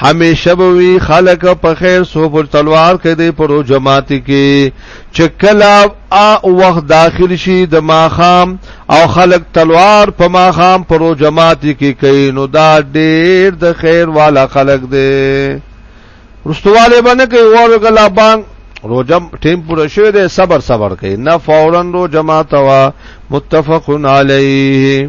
همیشه بوي خلک په خیر سو پر تلوار کې دی پر جماعت کې چکلا او وخت داخل شي د دا ماخام او خلک تلوار په ماخام پر جماعت کې کوي نو دا ډیر د خیر والا خلک دی رستواله باندې کوي ورګه لا بانګ روجم ټیم پوره شوی دی صبر صبر کوي نه فورا رو جماعت وا متفقن علیه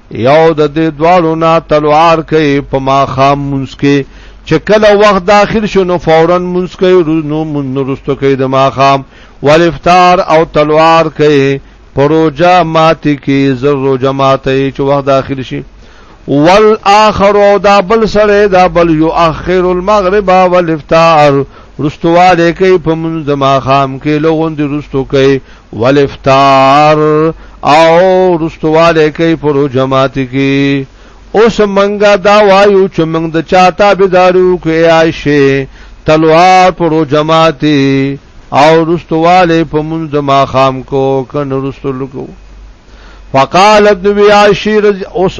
یو د دې دواړو نه تلوار کوي په ما خام مونږ کې چې کله وخت داخل شو نو فورا مونږ کوي نو مونږ نورستو کوي د ما خام والافطار او تلوار کوي پروجا ماته کې زر روجا ماته چې وخت داخل شي والاخر او دا بل سره دا بل یو اخر المغرب والافطار رستواله کوي په مونږ د ما خام کې لغون دي رستو کوي والافطار او رستواله کوي پرو جماعت کې اوس منګه دا وایو چې موږ د چاته بيدارو کې عائشه تلوار پرو جماعت او رستواله په مونږ د ماخام کو کنه رستل کو فقالت نبی عائشه اوس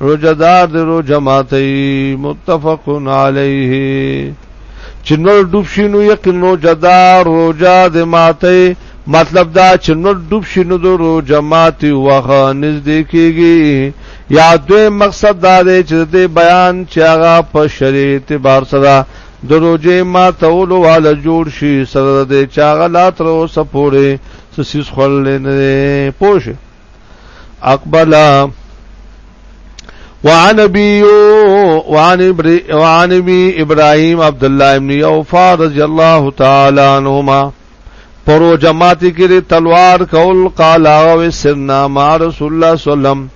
روزه دار د روزه ماتي متفقن علیه چې نور ډوب شي نو یقین روزه دار روزه د ماتي مطلب دا چې نو ډوب شي نو د جماعت وغه نږدې کیږي یا دوی مقصد دا دی چې د بیان چې هغه په شریعت اعتبار سره د روزه ما تولو والا جوړ شي سره د چاغلات رو سپوره سسیس خل نه پوښ اقبل وعن ابي وعن ابري وعن ابي ابراهيم عبد الله بن يوفا رضي الله تعالى عنهما پرو جماعت کې تلوار کول قال او سرنا مع رسول الله صلی الله عليه وسلم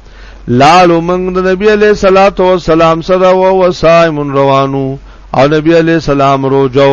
لال موږ د نبی علیہ الصلوۃ والسلام سره او وصائم روانو او نبی علیہ السلام روجو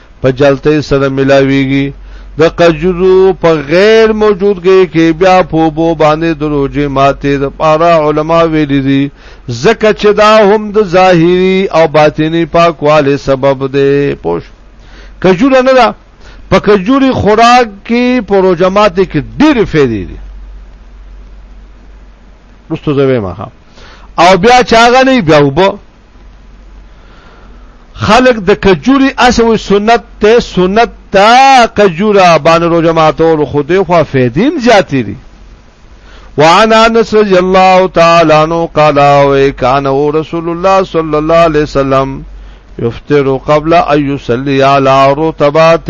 په جلتې سره ملاويږي د قجرو په غیر موجودګۍ کې بیا په بو باندې د روزې ماته د پارا علما ویل دي زکه چې دا هم د ظاهری او باطینی پاکواله سبب دی پوش کجوره نه ده په کجوري خوراک کې په روزه ماته کې ډېر فائدې دي رستو زوی ما او بیا چاغه نه بیا وبو خلق د کجوري اسوي سنت ته سنت تا کجورا باندې روزه ماتول خو دې خو فیدیم زیاتی دي وعن انس رضی الله تعالی عنہ قال وكان رسول الله صلى الله عليه وسلم يفطر قبل ان يصلي على رطبات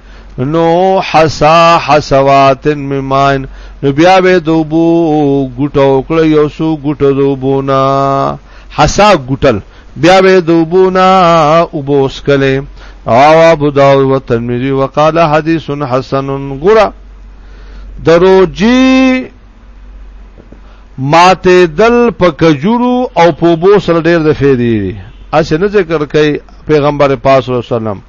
نو حسا حسوات مماین نو بیا به دوبو ګټو کړه یو سو ګټو دوبونا حسا ګټل بیا به دوبونا وبوس کله او ابو داود و ترمذی وقال حدیث حسن غرا دروجی ماته دل په کجورو او په بو سره ډیر د فیدی اسی نه ذکر کوي پیغمبر پاک صلی الله علیه وسلم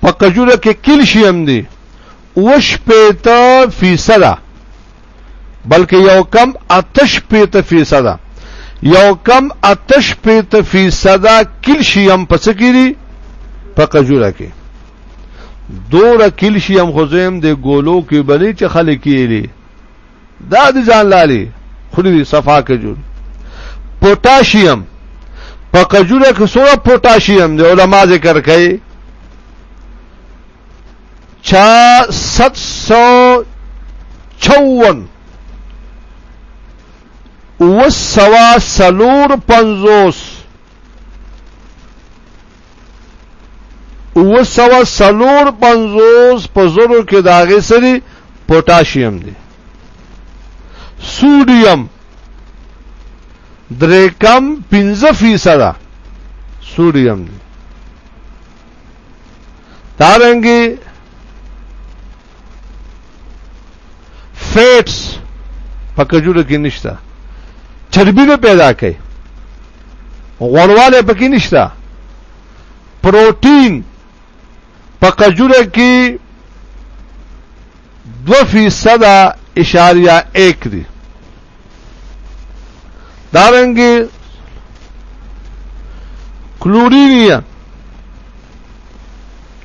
په کجوره کې کلشیم دی اوش پیتا فیصده بلکې یو کم اتش پیتا فیصده یو کم اتش پیتا فیصده کلشیم پس کې دی په کجوره کې دوره کلشیم خو زم د ګولو کې بلې چې خلک یې دا د جان لالي خوري دي صفا کجوري پوتاشیم په کجوره کې څومره پوتاشیم دی علما ذکر کوي چا 754 وسوا سلور پنځوس او سوا سلور پنزوز په زرو کې د هغې سری پوتاشیم دی سوډیم درې کم پنځه فیصده سوډیم دی دارنګي فیټس په کجورو کې نشته چربی نه پیدا کوي غوړواله پکې نشته پروتین په کجوره کې 2% اشاریه 1 دی دارنګي کلورینیا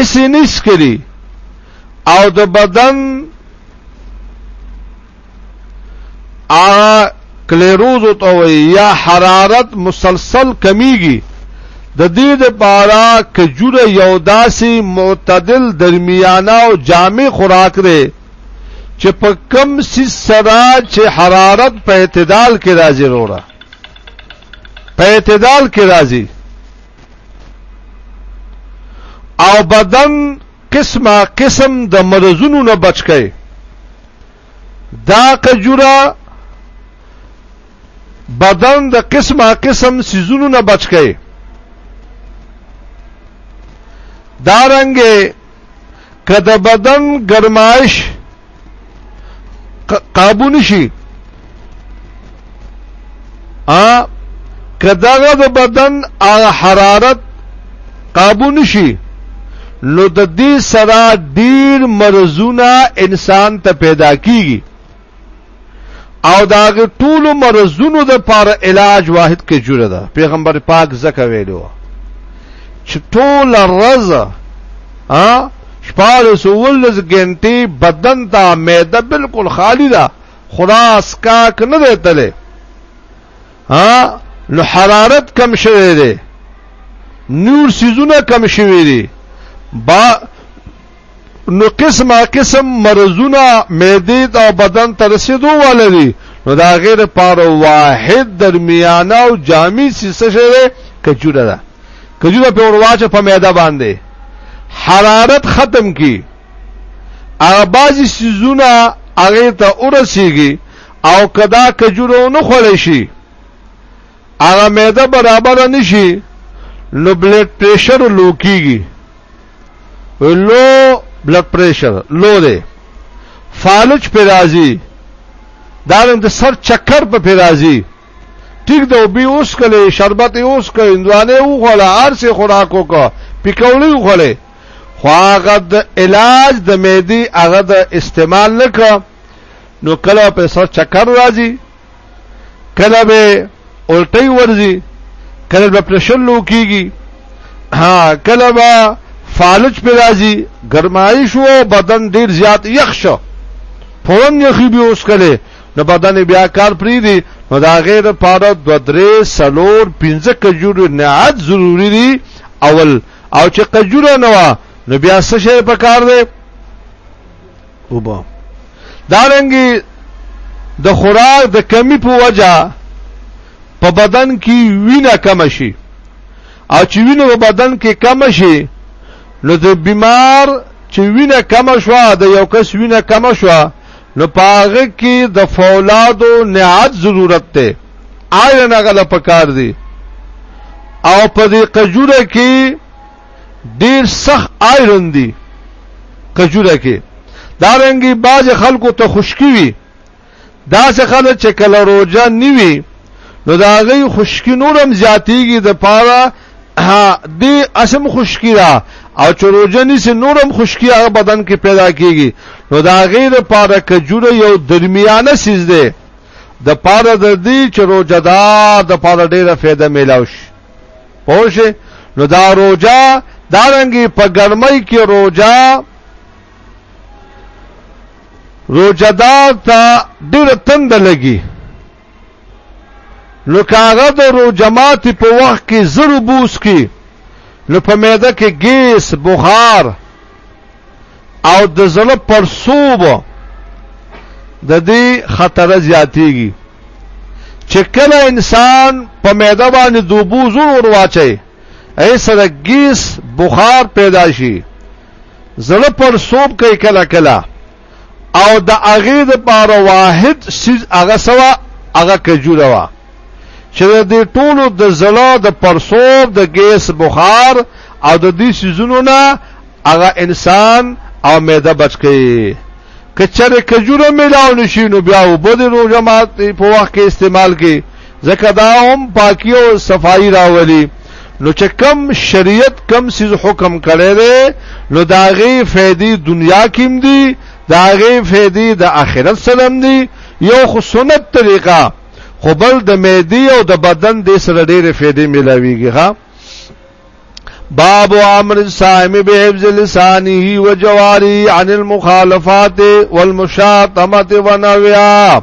اسی نس کری او د بدن ا کلیروز او تو یا حرارت مسلسل کمیږي د دې د پارا کجوره یو داسي معتدل درمیانه او جامع خوراک دی چې په کم سي سره چې حرارت په اعتدال کې راځي وروره په اعتدال کې راځي او بدن قسمه قسم د مرزونو نه بچ کړي دا کجوره بدن د قسمه قسم سيزونو نه بچ کړي دارنګه که د بدن ګرمایش قابو نشي ا که دغه د بدن حرارت قابو نشي نو د دې سره ډیر مرزونه انسان ته پیدا کیږي او دا غي ټول مرزونو د پاره علاج واحد کې جوړه ده پیغمبر پاک زکه ویلو چې ټول رز ها شپاره سولز ګنټي بدن ته معده بالکل خالی ده خدا اسکا کنه ده تله ها نو حرارت کم شوه دی نور سيزونه کم شوه دي با نو قسمه قسم مرزونه معده او بدن ته رسیدو ولري نو دا غیر پر واحد درمیانه او جامع سیسه شوی کجوره ده کجوره په ورواچه په معده باندې حرارت ختم کی هغه بعضی سیزونه هغه ته ورسیږي او کدا کجوره نه خړې شي هغه معده برابر نشي نو بلډ پريشر لو کیږي لو بلډ پريشر لو دی فالج پر راځي دا د سر چکر په پر راځي ټیک دا وبي اوس کله شربت اوس کله اندوانه وغلا ارسه خوراکو کا پکوړی وغله خو هغه د علاج د معدي هغه د استعمال نکړه نو کله په سر چکر راځي کله به الټي ورزي کله به پرشن لو کیږي ها کله به فالج پر راځي گرمایش او بدن ډیر زیات یخ شو فورن یخي به اوس کله نو بدن بیا کار پری دی نو دا غیر پاره دو درې سلور پنځه کجور نعت ضروری دی اول او چې کجوره نو نو بیا څه شی پکار دی وبو دارنګي د دا خوراک د کمی په وجه په بدن کې وینه کم شي او چې وینه په بدن کې کم شي نو د بیمار چې وینه کم شو د یو کس وینه کم شو نو پاغه کې د فولادو نهاد ضرورت ته آیا نه غل پکار دي او په دې قجوره کې ډیر سخت آیرن دی کجوره کې دا رنګي باز خلکو ته خشکی وي دا څه خلک چې کله روزه نیوي نو دا غي خشکی نورم زیاتیږي د پاره دی اسم خشکی را او چې روزه نیسي نورم خشکی هغه بدن کې پیدا کیږي نو دا غي د پاره کجوره یو درمیانه سیز ده د پاره د دې چې روزه دار د پاره ډیره فایده میلاوي پوشه نو دا روجا دا رنګي په ګرمۍ کې روجا روجدار ته ډېر تند لګي نو کاغه د روجمات په وخت کې زرو بوس کې نو په معده کې ګیس بخار او د زړه پر صوب د دې خطر زیاتېږي چې کله انسان په میده باندې دوبو زور ور واچي اې سره ګیس بخار پیدا شي زړه پر صوب کوي کله کله او د هغې دپاره واحد څیز هغه څه وه هغه کجوره وه چې د دې ټولو د زړه د پرسوب د ګیس بخار او د دې سيزونو نه هغه انسان او معده بچ کړي کچره کجوره ملاو نشي نو بیا وبد روزه مات په وخت کې استعمال کې ځکه دا هم پاکي او صفائی راولي نو چې کم شریعت کم سیز حکم کړي دي نو داغي فائدې دنیا کې دي داغي فائدې د آخرت سلام دي یو خو سنت طریقه خو بل د معدي او د بدن د سره ډېرې فائدې ملاويږي ها باب امر الصائم بحفظ لسانه وجواره عن المخالفات والمشاطمه ونويا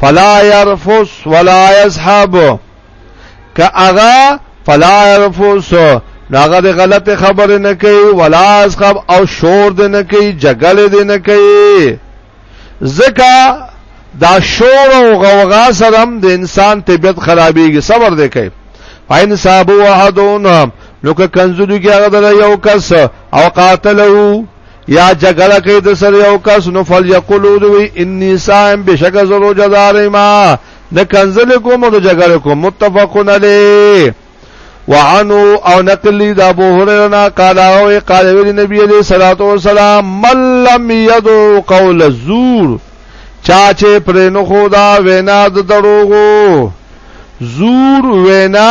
فلا يرفس ولا يسحب که اغا فلا يرفس ناغه د غلط خبره نه کوي ولا اسخب او شور د نه کوي جګړه د نه کوي زکه دا شور او غوغا سره د انسان طبيعت خرابېږي صبر دې کوي فاین صاحب وحدون نو که کنزلو کې هغه یو کس او قاتلو یا جګړه کوي د سره یو کس نو فل یقولو دوی انی صائم بشک زرو جزار ما نه کنزل کوم او جګړه کوم متفقون علی وعنو او نقلی دا ابو هريره نا قال او قال ویل نبی علیہ الصلوۃ والسلام من لم يدعو قول الزور چا چې پر نو خدا وینا د دروغو زور وینا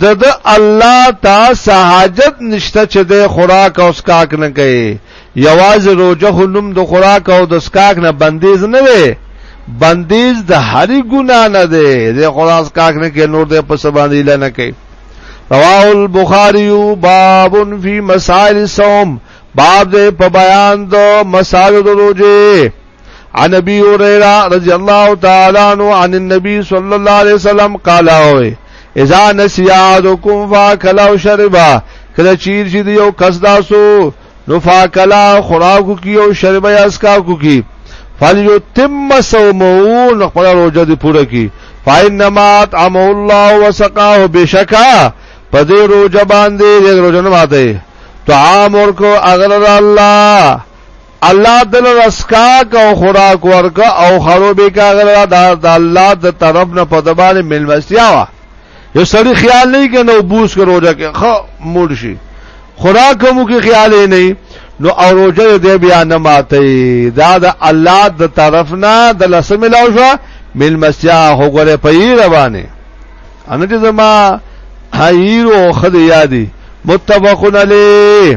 د د الله ته سهاجت نشته چې د خوراک او سکاک نه کوي یواز روجه خو نوم د خوراک او د سکاک نه بندیز نه وي بندیز د هری ګنا نه دی د خوراک سکاک نه کې نور د په سباندې لنه کوي رواه البخاری باب فی مسائل الصوم باب دې په بیان د مسائل د روزه عن ابي هريره رضي الله تعالى عنه عن النبي صلى الله عليه وسلم قال اذا نسي احدكم فاكل او شرب کله چیر چې یو کس داسو نو فاکلا خوراکو کی او شرب یا اسکا کو کی فلیو تم صومو نو خپل روزه دی پوره کی فینما طعم الله وسقاه بشکا په دې روزه باندې دې روزه نه ماته طعام ورکو اغلر الله الله دل رسکا کو خوراک ورک او خرو به کاغلا دا د الله د طرف نه په دبانې ملمستیا وا یو سړی خیال نه کنه بوس کرو دا کې خو موډ شي خوراک مو کې خیال نه نو او روزه دې بیا نه ماته دا د الله د طرف نه د لسم لاو شو ملمستیا هو غره په یی روانه ان چې زما هایرو خد یادی متفقن علی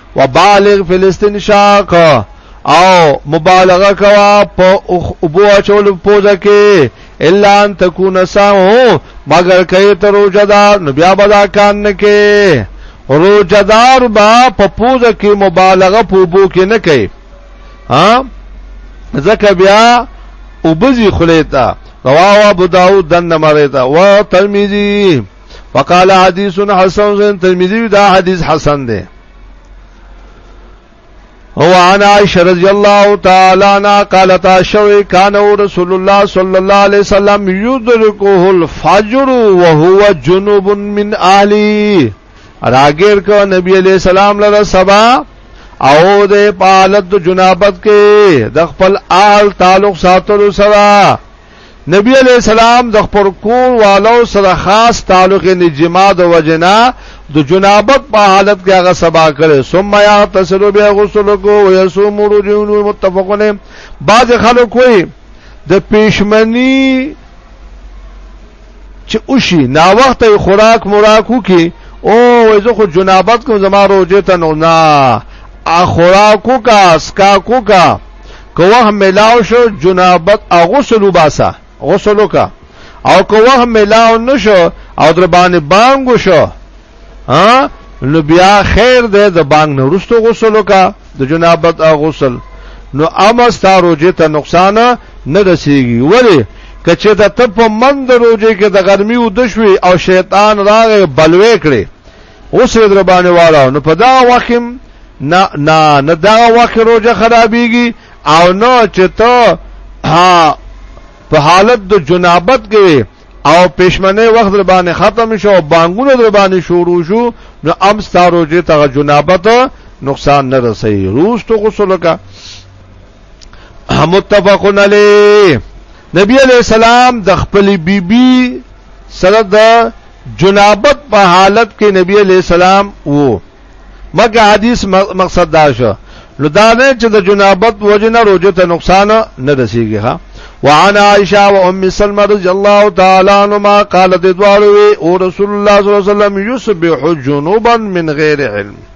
وبالغ فی الاستنشاق او مبالغه کوا په ابو اچول پوزه کې الا ان تكون ساو مگر کئ ته روزدار نو بیا بدا کان نه کې روزدار با په پوزه کې مبالغه په ابو کې نه کوي ها ځکه بیا وبزي خلیتا رواه ابو داود دن مريتا و ترمذي وقال حدیث حسن زین ترمذی دا حدیث حسن دی هو عن عائشة رضي الله تعالى عنها قالت عائشة كان رسول الله صلى الله عليه وسلم يدركه الفجر وهو جنوب من اهلي راګر کو نبی علیہ السلام لره سبا او د پالت جنابت کې د خپل آل تعلق ساتلو سره نبی علیہ السلام د خپل کور والو سره خاص تعلق نه جما د وجنا د جنابت په حالت کې هغه سبا کړي ثم یا تسلو بیا غسل کو او یصوم رجون متفقون بعض خلک کوئی د پېشمنی چې اوشي نا وخت خوراک مراکو کې او زه خو جنابت کوم زما روزه ته نه ا خوراکو کا اسکا کو کا که وخت ملاو شو جنابت او غسل وباسه غسل وکا او که وخت ملاو نشو او در باندې بانګ شو ها نو بیا خیر ده د بانګ نه ورستو غسل وکا د جنابت او غسل نو اما ستارو جه ته نقصان نه رسیږي ولی کچه د ته په مند روزه کې د ګرمي ودشوي او شیطان راغی بلوي کړي اوس یې در باندې واړو نو په دا وخت نه نه نه دا وخت روزه خرابېږي او نه چې ته ها په حالت د جنابت کې او پښمنه وخت در باندې ختم شو او بانګونه در باندې شروع شو نو ام ستاروجه ته جنابت نقصان نه رسي روز تو غسل کا متفقن علی نبی علیہ السلام د خپل بیبي سره د جنابت په حالت کې نبی علیہ السلام وو مګه حدیث مقصد دا شو نو دا نه چې د جنابت وجنه روزه ته نقصان نه رسیږي ها وعن عائشه و ام سلمہ رضی الله تعالی عنهما قالت دوالوی او رسول الله صلی الله علیه وسلم یصبح جنوبا من غیر علم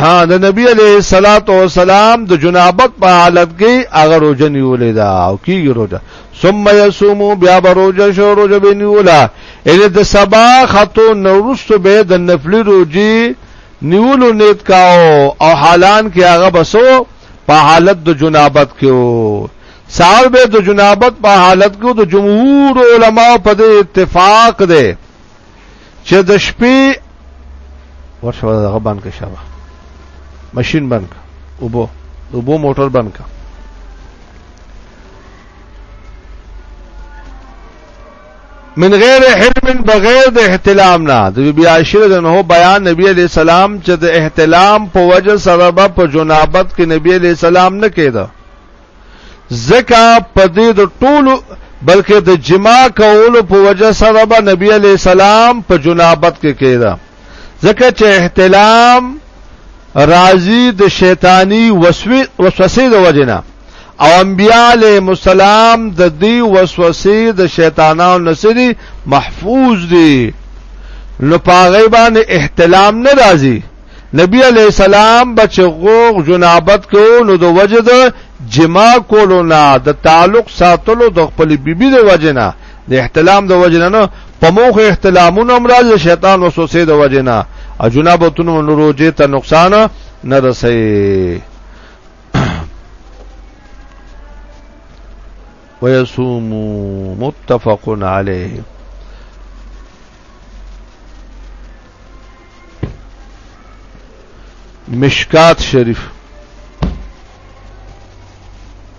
ها د نبی علیہ الصلات والسلام د جنابت په حالت کې هغه روزه نیولې ده او کیږي روزه ثم یصوم بیا بروزه شو روزه به نیولا ان د سبا خطو نورست به د نفلی روزي نیولو نیت کاو او حالان کې هغه بسو په حالت د جنابت کې وو سال به د جنابت په حالت کې د جمهور علما په اتفاق ده چې د شپې ورشه دغه باندې کې شابه ماشين باندې وبو وبو موټر باندې کا من غیر حلم بغیر د احتلام نه د بی عاشر د نو بیان نبی علی سلام چې د احتلام په وجه سره په جنابت کې نبی علی سلام نه کېده زکه په دې د ټولو بلکې د جما کولو په وجه سره به نبی علی سلام په جنابت کې کېدا زکه چې احتلام راضی د شیطانی وسوسه د وجنه او انبیاء علیه السلام د دې وسوسې د شیطانانو نسری محفوظ دي نو پاغي باندې احتلام نه راځي نبی علیہ السلام بچ غوغ جنابت کو نو د وجه د جما کولو نه د تعلق ساتلو د خپل بیبي د وجه نه د احتلام د وجه نه په موخه احتلامونه امراض شیطان وسوسه د وجه نه او جنابتونو نوروجه ته نقصان نه رسي ويصوم متفق عليه مشکات شریف